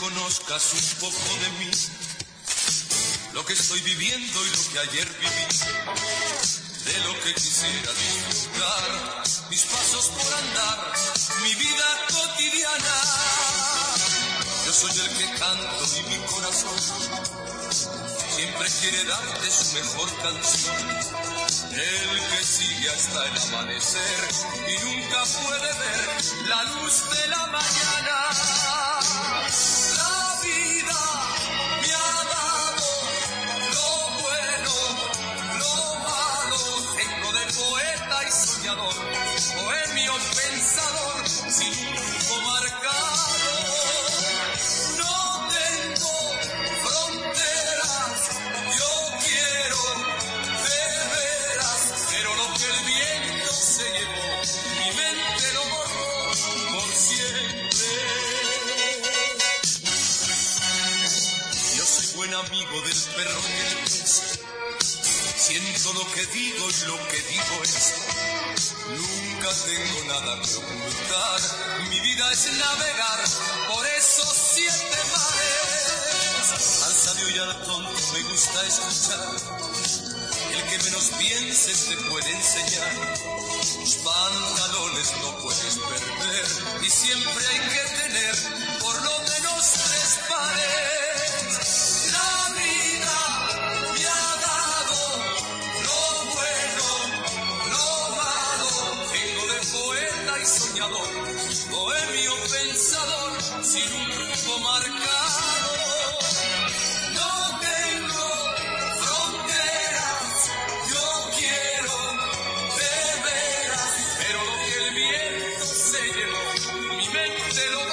conozcas un poco de mí, lo que estoy viviendo y lo que ayer viví, de lo que quisiera disfrutar, mis pasos por andar, mi vida cotidiana. Yo soy el que canto y mi corazón siempre quiere darte su mejor canción. El que sigue hasta el amanecer y nunca puede ver la soñador, bohemio pensador, sin rumbo marcado. No tengo fronteras, yo quiero de veras, pero lo que el viento se llevó, mi mente lo borró por siempre. Yo soy buen amigo del perro que le. Siento lo que digo y lo que digo es. Nunca tengo nada que ocultar. Mi vida es navegar por esos siete mares. Al sabio y al tonto me gusta escuchar. El que menos pienses te puede enseñar. Tus pantalones no puedes perder y siempre hay que tener soñador, bohemio pensador, sin un rumbo marcado. No tengo fronteras, yo quiero de pero lo que el viento se llevó, mi mente lo